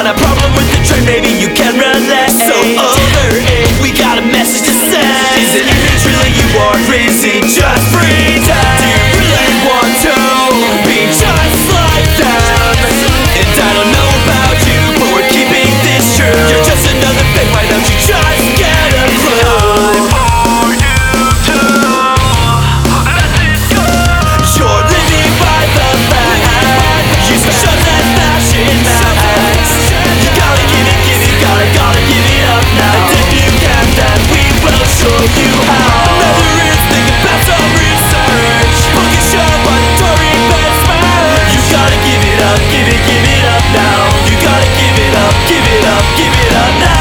on a problem. Up now You gotta give it up, give it up, give it up now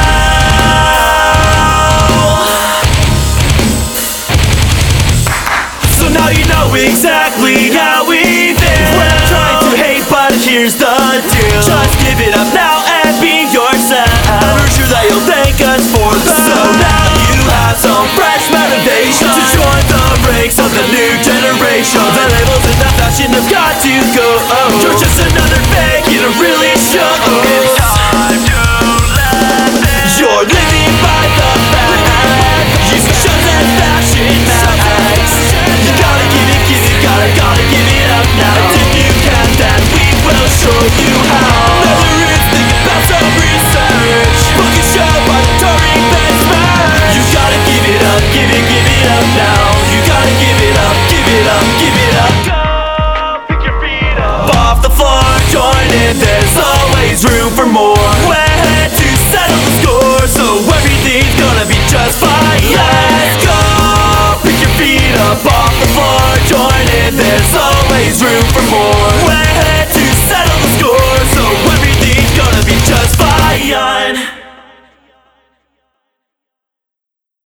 so now you know exactly how we feel I'm trying to hate, but here's the deal Just give it up now and be yourself I'm sure that you'll thank us for that So now you have some fresh motivation To join the ranks of the new generation The labels and the fashion have got to go You're just another really always room for more. When to settle the score So everything's gonna be just fine. Let's go, pick your feet up off the floor. Join in, there's always room for more. When